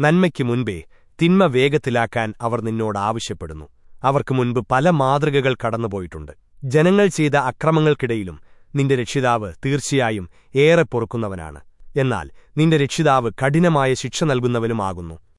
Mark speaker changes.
Speaker 1: നന്മയ്ക്കു മുൻപേ തിന്മ വേഗത്തിലാക്കാൻ അവർ നിന്നോട് ആവശ്യപ്പെടുന്നു. അവർക്ക് മുൻപ് പല മാതൃകകൾ കടന്നുപോയിട്ടുണ്ട്. ജനങ്ങൾ ചെയ്ത അക്രമങ്ങൾക്കിടയിലും നിന്റെ രക്ഷിതാവ് തീർച്ചയായും ഏറെ പൊറുക്കുന്നവനാണ്. എന്നാൽ നിന്റെ രക്ഷിതാവ് കഠിനമായ ശിക്ഷ നൽകുന്നവനുമാകുന്നു.